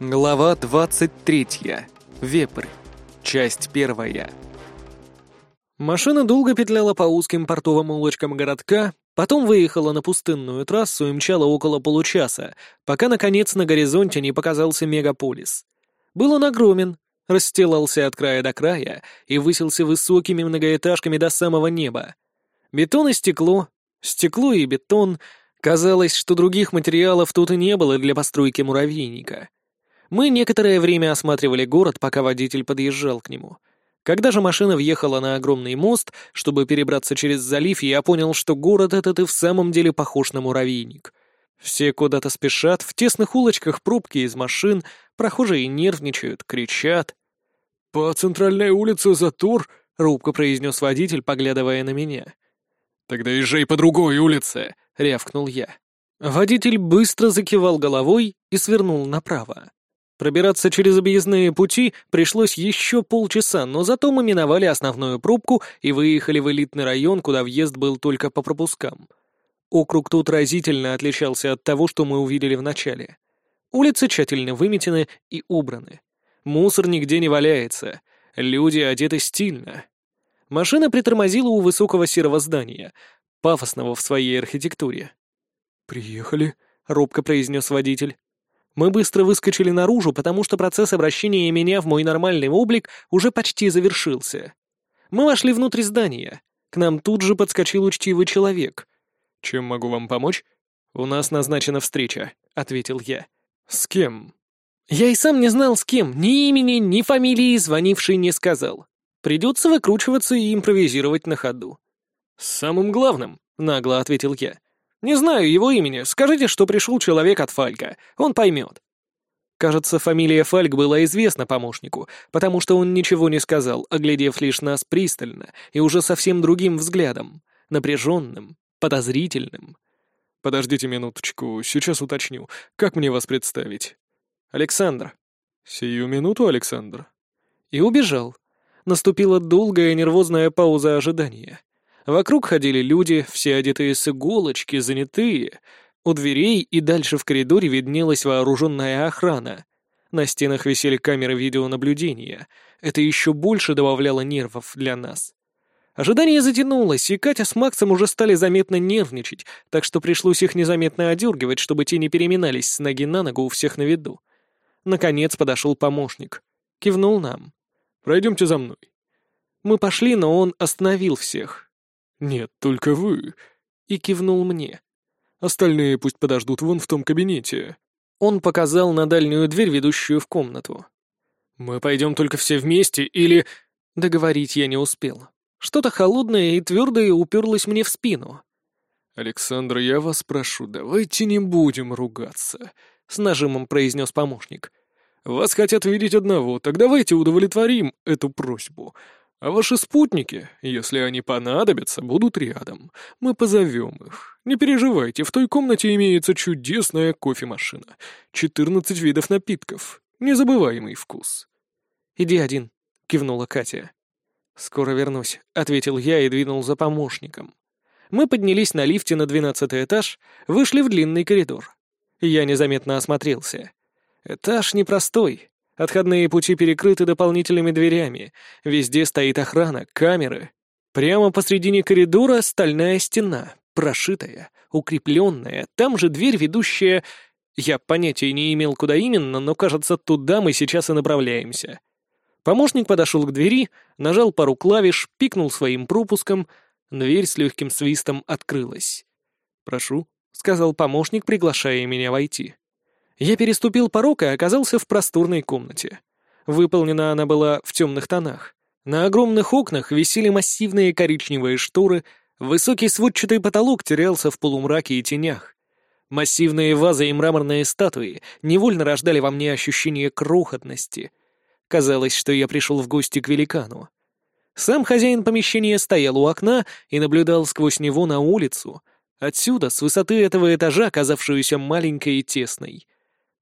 Глава 23. Вепрь. Часть первая. Машина долго петляла по узким портовым улочкам городка, потом выехала на пустынную трассу и мчала около получаса, пока, наконец, на горизонте не показался мегаполис. Был он огромен, расстилался от края до края и высился высокими многоэтажками до самого неба. Бетон и стекло, стекло и бетон. Казалось, что других материалов тут и не было для постройки муравейника. Мы некоторое время осматривали город, пока водитель подъезжал к нему. Когда же машина въехала на огромный мост, чтобы перебраться через залив, я понял, что город этот и в самом деле похож на муравейник. Все куда-то спешат, в тесных улочках пробки из машин, прохожие нервничают, кричат. «По центральной улице затор», — робко произнес водитель, поглядывая на меня. «Тогда езжай по другой улице», — рявкнул я. Водитель быстро закивал головой и свернул направо. Пробираться через объездные пути пришлось еще полчаса, но зато мы миновали основную пробку и выехали в элитный район, куда въезд был только по пропускам. Округ тут разительно отличался от того, что мы увидели в начале. Улицы тщательно выметены и убраны. Мусор нигде не валяется. Люди одеты стильно. Машина притормозила у высокого серого здания, пафосного в своей архитектуре. «Приехали», — робко произнес водитель. Мы быстро выскочили наружу, потому что процесс обращения меня в мой нормальный облик уже почти завершился. Мы вошли внутрь здания. К нам тут же подскочил учтивый человек. «Чем могу вам помочь?» «У нас назначена встреча», — ответил я. «С кем?» Я и сам не знал, с кем. Ни имени, ни фамилии звонивший не сказал. Придется выкручиваться и импровизировать на ходу. «С самым главным», — нагло ответил я. «Не знаю его имени. Скажите, что пришел человек от Фалька. Он поймет». Кажется, фамилия Фальк была известна помощнику, потому что он ничего не сказал, оглядев лишь нас пристально и уже совсем другим взглядом, напряженным, подозрительным. «Подождите минуточку, сейчас уточню. Как мне вас представить?» «Александр». «Сию минуту, Александр». И убежал. Наступила долгая нервозная пауза ожидания. Вокруг ходили люди, все одетые с иголочки, занятые. У дверей и дальше в коридоре виднелась вооруженная охрана. На стенах висели камеры видеонаблюдения. Это еще больше добавляло нервов для нас. Ожидание затянулось, и Катя с Максом уже стали заметно нервничать, так что пришлось их незаметно одергивать, чтобы те не переминались с ноги на ногу у всех на виду. Наконец подошел помощник. Кивнул нам. «Пройдемте за мной». Мы пошли, но он остановил всех. «Нет, только вы», и кивнул мне. «Остальные пусть подождут вон в том кабинете». Он показал на дальнюю дверь, ведущую в комнату. «Мы пойдем только все вместе или...» Договорить я не успел. Что-то холодное и твердое уперлось мне в спину. «Александр, я вас прошу, давайте не будем ругаться», — с нажимом произнес помощник. «Вас хотят видеть одного, так давайте удовлетворим эту просьбу. А ваши спутники, если они понадобятся, будут рядом. Мы позовем их. Не переживайте, в той комнате имеется чудесная кофемашина. Четырнадцать видов напитков. Незабываемый вкус. «Иди один», — кивнула Катя. «Скоро вернусь», — ответил я и двинул за помощником. Мы поднялись на лифте на двенадцатый этаж, вышли в длинный коридор. Я незаметно осмотрелся. Этаж непростой. Отходные пути перекрыты дополнительными дверями. Везде стоит охрана, камеры. Прямо посредине коридора стальная стена, прошитая, укрепленная. Там же дверь, ведущая... Я понятия не имел, куда именно, но, кажется, туда мы сейчас и направляемся. Помощник подошел к двери, нажал пару клавиш, пикнул своим пропуском. Дверь с легким свистом открылась. «Прошу», — сказал помощник, приглашая меня войти. Я переступил порог и оказался в просторной комнате. Выполнена она была в темных тонах. На огромных окнах висели массивные коричневые шторы, высокий сводчатый потолок терялся в полумраке и тенях. Массивные вазы и мраморные статуи невольно рождали во мне ощущение крохотности. Казалось, что я пришел в гости к великану. Сам хозяин помещения стоял у окна и наблюдал сквозь него на улицу, отсюда, с высоты этого этажа, казавшуюся маленькой и тесной.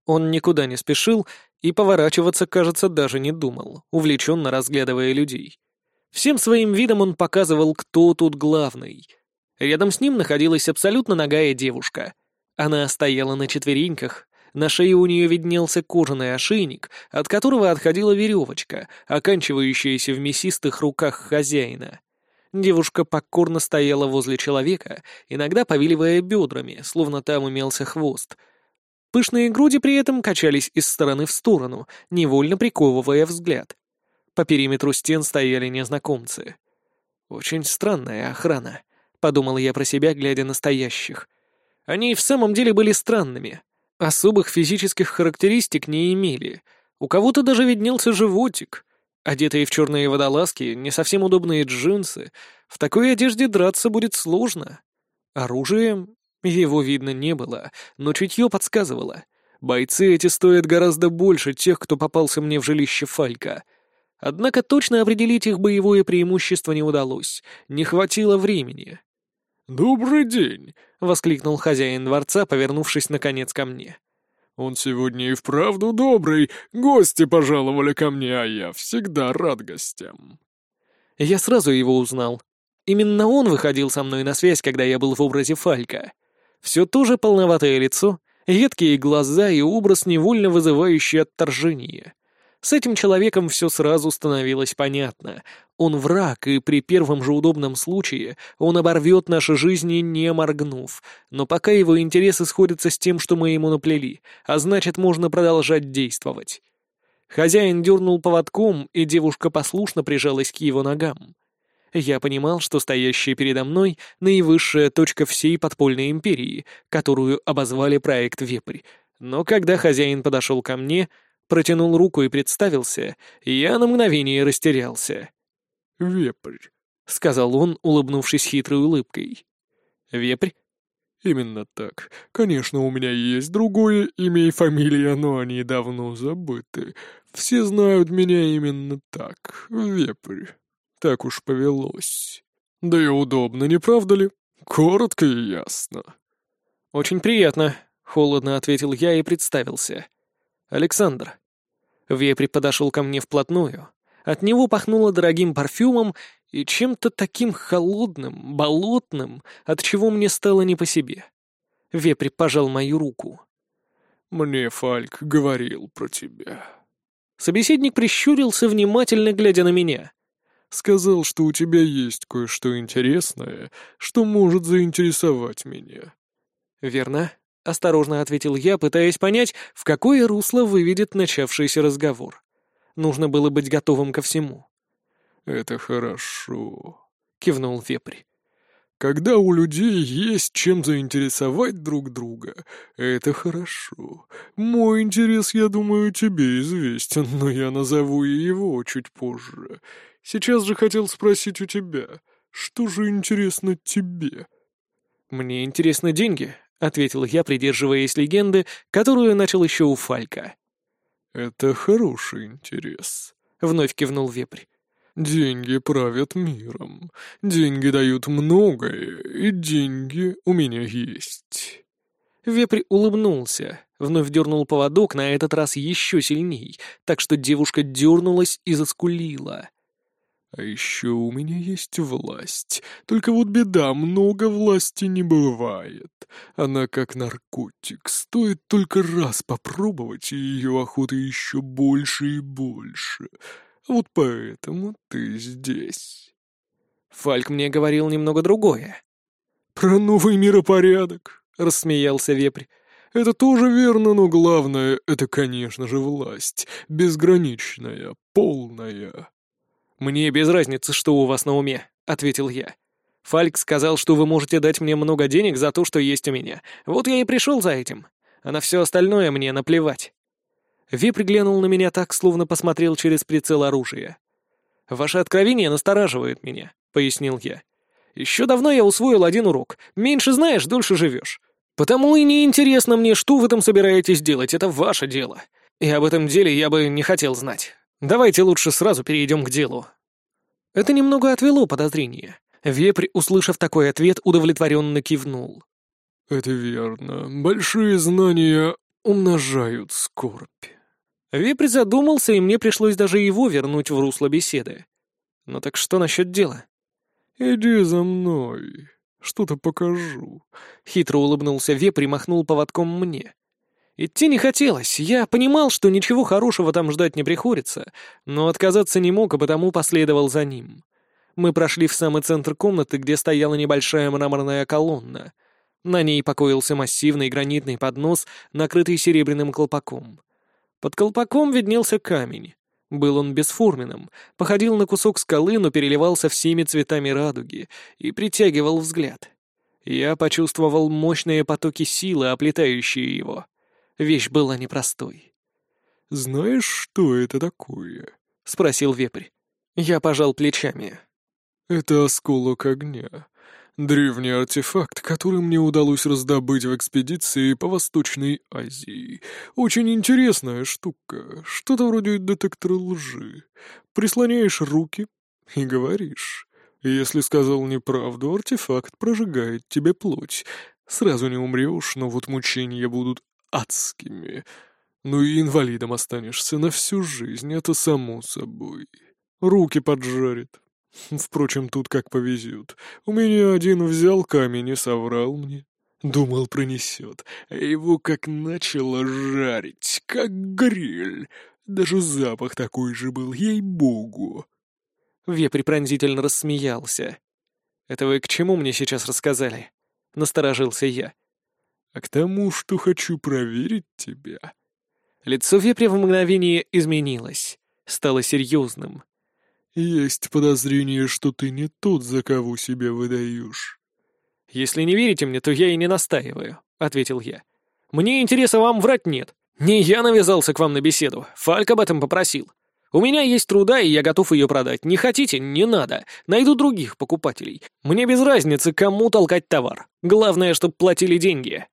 Он никуда не спешил и поворачиваться, кажется, даже не думал, увлеченно разглядывая людей. Всем своим видом он показывал, кто тут главный. Рядом с ним находилась абсолютно нагая девушка. Она стояла на четвереньках, На шее у нее виднелся кожаный ошейник, от которого отходила веревочка, оканчивающаяся в мясистых руках хозяина. Девушка покорно стояла возле человека, иногда повиливая бедрами, словно там имелся хвост. Пышные груди при этом качались из стороны в сторону, невольно приковывая взгляд. По периметру стен стояли незнакомцы. «Очень странная охрана», — подумал я про себя, глядя на стоящих. Они и в самом деле были странными. Особых физических характеристик не имели. У кого-то даже виднелся животик — Одетые в черные водолазки, не совсем удобные джинсы. В такой одежде драться будет сложно. Оружие его видно не было, но чутье подсказывало. Бойцы эти стоят гораздо больше тех, кто попался мне в жилище Фалька. Однако точно определить их боевое преимущество не удалось, не хватило времени. «Добрый день!» — воскликнул хозяин дворца, повернувшись наконец ко мне. Он сегодня и вправду добрый. Гости пожаловали ко мне, а я всегда рад гостям». Я сразу его узнал. Именно он выходил со мной на связь, когда я был в образе Фалька. Все то же полноватое лицо, едкие глаза и образ, невольно вызывающий отторжение. С этим человеком все сразу становилось понятно. Он враг, и при первом же удобном случае он оборвет наши жизни, не моргнув. Но пока его интересы сходятся с тем, что мы ему наплели, а значит, можно продолжать действовать. Хозяин дернул поводком, и девушка послушно прижалась к его ногам. Я понимал, что стоящая передо мной — наивысшая точка всей подпольной империи, которую обозвали проект «Вепрь». Но когда хозяин подошел ко мне, протянул руку и представился, я на мгновение растерялся. «Вепрь», — сказал он, улыбнувшись хитрой улыбкой. «Вепрь?» «Именно так. Конечно, у меня есть другое имя и фамилия, но они давно забыты. Все знают меня именно так. Вепрь. Так уж повелось. Да и удобно, не правда ли? Коротко и ясно». «Очень приятно», — холодно ответил я и представился. «Александр». Вепрь подошел ко мне вплотную. От него пахнуло дорогим парфюмом и чем-то таким холодным, болотным, от чего мне стало не по себе. Вепрь пожал мою руку. «Мне Фальк говорил про тебя». Собеседник прищурился, внимательно глядя на меня. «Сказал, что у тебя есть кое-что интересное, что может заинтересовать меня». «Верно», — осторожно ответил я, пытаясь понять, в какое русло выведет начавшийся разговор. Нужно было быть готовым ко всему. «Это хорошо», — кивнул Вепрь. «Когда у людей есть чем заинтересовать друг друга, это хорошо. Мой интерес, я думаю, тебе известен, но я назову и его чуть позже. Сейчас же хотел спросить у тебя, что же интересно тебе?» «Мне интересны деньги», — ответил я, придерживаясь легенды, которую начал еще у Фалька. «Это хороший интерес», — вновь кивнул Вепрь. «Деньги правят миром. Деньги дают многое, и деньги у меня есть». Вепрь улыбнулся, вновь дернул поводок, на этот раз еще сильней, так что девушка дернулась и заскулила. А еще у меня есть власть. Только вот беда, много власти не бывает. Она как наркотик, стоит только раз попробовать, и ее охота еще больше и больше. Вот поэтому ты здесь. Фальк мне говорил немного другое. «Про новый миропорядок», — рассмеялся Вепрь. «Это тоже верно, но главное — это, конечно же, власть. Безграничная, полная». «Мне без разницы, что у вас на уме», — ответил я. «Фальк сказал, что вы можете дать мне много денег за то, что есть у меня. Вот я и пришел за этим. А на все остальное мне наплевать». Ви приглянул на меня так, словно посмотрел через прицел оружия. «Ваше откровение настораживает меня», — пояснил я. «Еще давно я усвоил один урок. Меньше знаешь, дольше живешь. Потому и не интересно мне, что вы там собираетесь делать. Это ваше дело. И об этом деле я бы не хотел знать. Давайте лучше сразу перейдем к делу». Это немного отвело подозрение. Вепрь, услышав такой ответ, удовлетворенно кивнул. «Это верно. Большие знания умножают скорбь». Вепрь задумался, и мне пришлось даже его вернуть в русло беседы. «Ну так что насчет дела?» «Иди за мной. Что-то покажу». Хитро улыбнулся Вепрь и махнул поводком мне. Идти не хотелось, я понимал, что ничего хорошего там ждать не приходится, но отказаться не мог, а потому последовал за ним. Мы прошли в самый центр комнаты, где стояла небольшая мраморная колонна. На ней покоился массивный гранитный поднос, накрытый серебряным колпаком. Под колпаком виднелся камень. Был он бесформенным, походил на кусок скалы, но переливался всеми цветами радуги и притягивал взгляд. Я почувствовал мощные потоки силы, оплетающие его. Вещь была непростой. «Знаешь, что это такое?» — спросил вепрь. Я пожал плечами. «Это осколок огня. Древний артефакт, который мне удалось раздобыть в экспедиции по Восточной Азии. Очень интересная штука, что-то вроде детектора лжи. Прислоняешь руки и говоришь. Если сказал неправду, артефакт прожигает тебе плоть. Сразу не умрешь, но вот мучения будут адскими. Ну и инвалидом останешься на всю жизнь, это само собой. Руки поджарит, Впрочем, тут как повезет. У меня один взял камень и соврал мне. Думал, пронесет, а его как начало жарить, как гриль. Даже запах такой же был, ей-богу. Вепрь пронзительно рассмеялся. «Это вы к чему мне сейчас рассказали?» — насторожился я. «А к тому, что хочу проверить тебя». Лицо вепря в мгновение изменилось, стало серьезным. «Есть подозрение, что ты не тот, за кого себя выдаешь». «Если не верите мне, то я и не настаиваю», — ответил я. «Мне интереса вам врать нет. Не я навязался к вам на беседу, Фальк об этом попросил. У меня есть труда, и я готов ее продать. Не хотите — не надо. Найду других покупателей. Мне без разницы, кому толкать товар. Главное, чтобы платили деньги».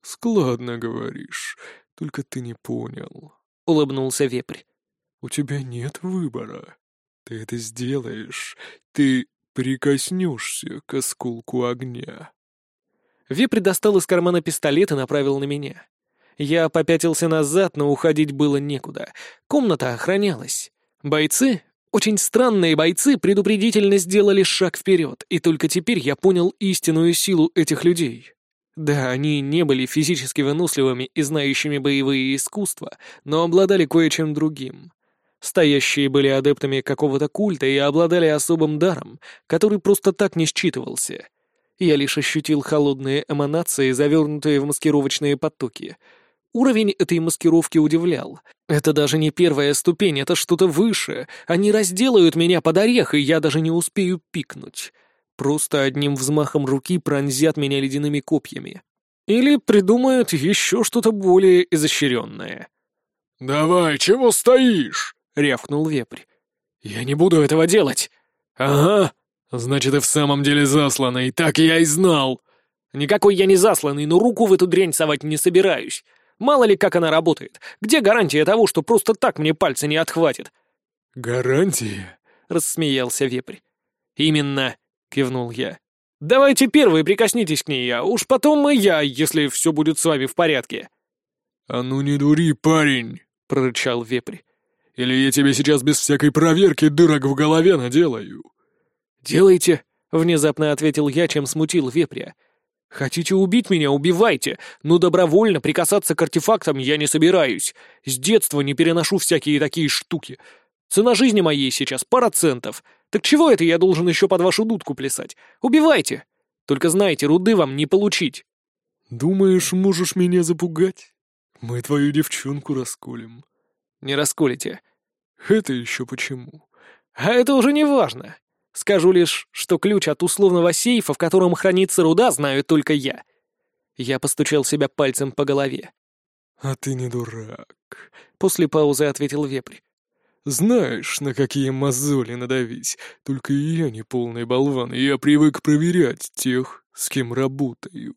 «Складно говоришь, только ты не понял», — улыбнулся вепрь. «У тебя нет выбора. Ты это сделаешь. Ты прикоснешься к осколку огня. Вепрь достал из кармана пистолет и направил на меня. Я попятился назад, но уходить было некуда. Комната охранялась. Бойцы, очень странные бойцы, предупредительно сделали шаг вперед, и только теперь я понял истинную силу этих людей. Да, они не были физически выносливыми и знающими боевые искусства, но обладали кое-чем другим. Стоящие были адептами какого-то культа и обладали особым даром, который просто так не считывался. Я лишь ощутил холодные эманации, завернутые в маскировочные потоки. Уровень этой маскировки удивлял. Это даже не первая ступень, это что-то выше. Они разделают меня под орех, и я даже не успею пикнуть. Просто одним взмахом руки пронзят меня ледяными копьями. Или придумают еще что-то более изощренное. «Давай, чего стоишь?» — рявкнул вепрь. «Я не буду этого делать!» «Ага, значит, и в самом деле засланный, так я и знал!» «Никакой я не засланный, но руку в эту дрянь совать не собираюсь. Мало ли, как она работает. Где гарантия того, что просто так мне пальцы не отхватит?» «Гарантия?» — рассмеялся вепрь. «Именно!» — кивнул я. «Давайте первые прикоснитесь к ней, а уж потом и я, если все будет с вами в порядке». «А ну не дури, парень!» — прорычал вепрь. Или я тебе сейчас без всякой проверки дырок в голове наделаю?» «Делайте», — внезапно ответил я, чем смутил вепря. «Хотите убить меня — убивайте, но добровольно прикасаться к артефактам я не собираюсь. С детства не переношу всякие такие штуки. Цена жизни моей сейчас пара центов. Так чего это я должен еще под вашу дудку плясать? Убивайте! Только знайте, руды вам не получить». «Думаешь, можешь меня запугать? Мы твою девчонку расколем». «Не расколите. Это еще почему? А это уже не важно. Скажу лишь, что ключ от условного сейфа, в котором хранится руда, знаю только я. Я постучал себя пальцем по голове. «А ты не дурак», — после паузы ответил вепрь. «Знаешь, на какие мозоли надавить. Только и я не полный болван, и я привык проверять тех, с кем работаю.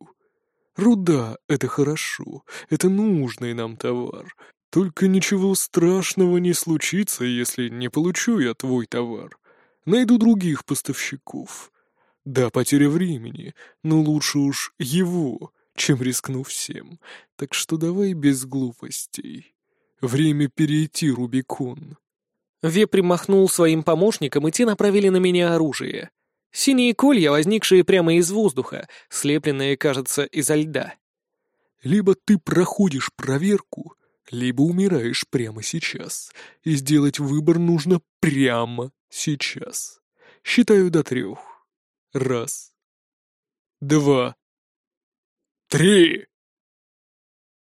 Руда — это хорошо, это нужный нам товар, только ничего страшного не случится, если не получу я твой товар. Найду других поставщиков. Да, потеря времени, но лучше уж его, чем рискну всем. Так что давай без глупостей. Время перейти Рубикон. Ве примахнул своим помощникам, и те направили на меня оружие. Синие колья, возникшие прямо из воздуха, слепленные, кажется, изо льда. Либо ты проходишь проверку, либо умираешь прямо сейчас. И сделать выбор нужно прямо сейчас. Считаю до трех. Раз. Два. Три!